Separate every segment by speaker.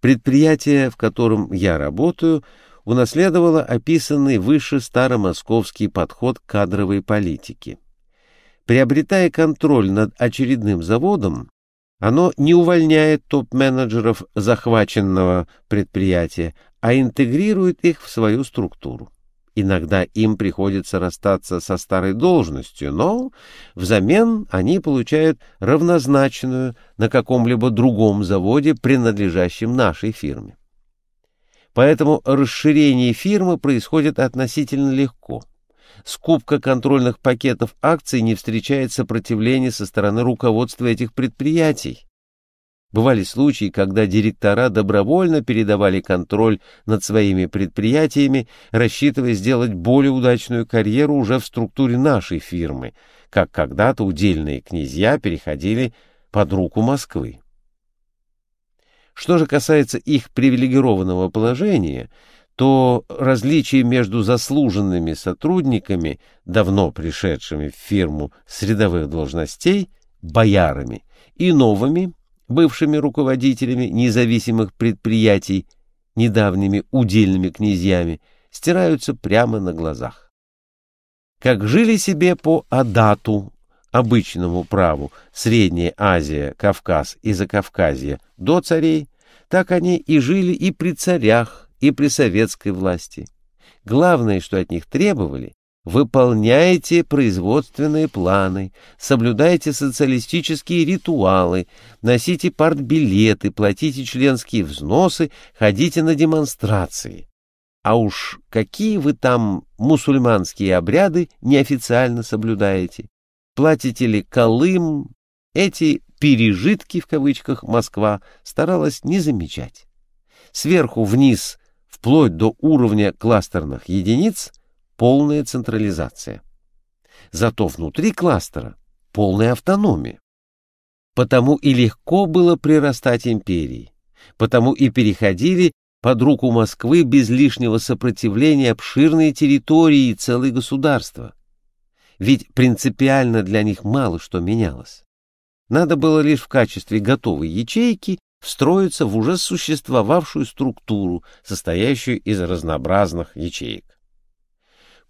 Speaker 1: Предприятие, в котором я работаю, унаследовало описанный выше старомосковский подход к кадровой политике. Приобретая контроль над очередным заводом, оно не увольняет топ-менеджеров захваченного предприятия, а интегрирует их в свою структуру. Иногда им приходится расстаться со старой должностью, но взамен они получают равнозначную на каком-либо другом заводе, принадлежащем нашей фирме. Поэтому расширение фирмы происходит относительно легко. Скупка контрольных пакетов акций не встречает сопротивления со стороны руководства этих предприятий. Бывали случаи, когда директора добровольно передавали контроль над своими предприятиями, рассчитывая сделать более удачную карьеру уже в структуре нашей фирмы, как когда-то удельные князья переходили под руку Москвы. Что же касается их привилегированного положения, то различие между заслуженными сотрудниками, давно пришедшими в фирму с рядовых должностей, боярами, и новыми, бывшими руководителями независимых предприятий, недавними удельными князьями, стираются прямо на глазах. Как жили себе по Адату, обычному праву, Средняя Азия, Кавказ и Закавказье до царей, так они и жили и при царях, и при советской власти. Главное, что от них требовали, Выполняйте производственные планы, соблюдайте социалистические ритуалы, носите партбилеты, платите членские взносы, ходите на демонстрации. А уж какие вы там мусульманские обряды неофициально соблюдаете? Платите ли колым? Эти «пережитки» в кавычках Москва старалась не замечать. Сверху вниз, вплоть до уровня кластерных единиц – полная централизация. Зато внутри кластера полная автономия. Потому и легко было прирастать империи, потому и переходили под руку Москвы без лишнего сопротивления обширные территории и целые государства. Ведь принципиально для них мало что менялось. Надо было лишь в качестве готовой ячейки встроиться в уже существовавшую структуру, состоящую из разнообразных ячеек.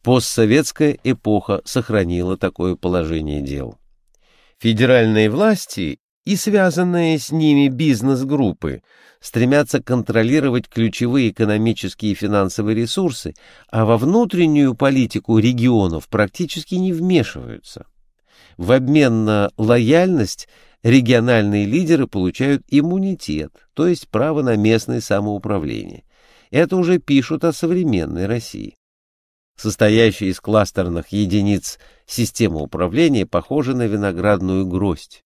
Speaker 1: Постсоветская эпоха сохранила такое положение дел. Федеральные власти и связанные с ними бизнес-группы стремятся контролировать ключевые экономические и финансовые ресурсы, а во внутреннюю политику регионов практически не вмешиваются. В обмен на лояльность региональные лидеры получают иммунитет, то есть право на местное самоуправление. Это уже пишут о современной России. Состоящая из кластерных единиц система управления похожа на виноградную гроздь.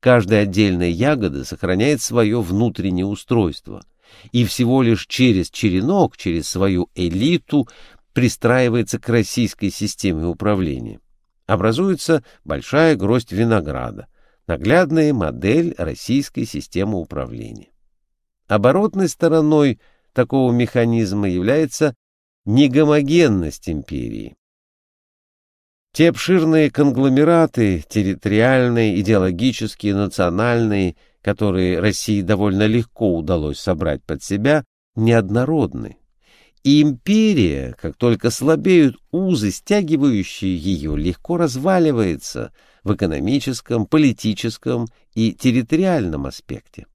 Speaker 1: Каждая отдельная ягода сохраняет свое внутреннее устройство и всего лишь через черенок, через свою элиту пристраивается к российской системе управления. Образуется большая гроздь винограда, наглядная модель российской системы управления. Оборотной стороной такого механизма является негомогенность империи. Те обширные конгломераты, территориальные, идеологические, национальные, которые России довольно легко удалось собрать под себя, неоднородны. И империя, как только слабеют узы, стягивающие ее, легко разваливается в экономическом, политическом и территориальном аспекте.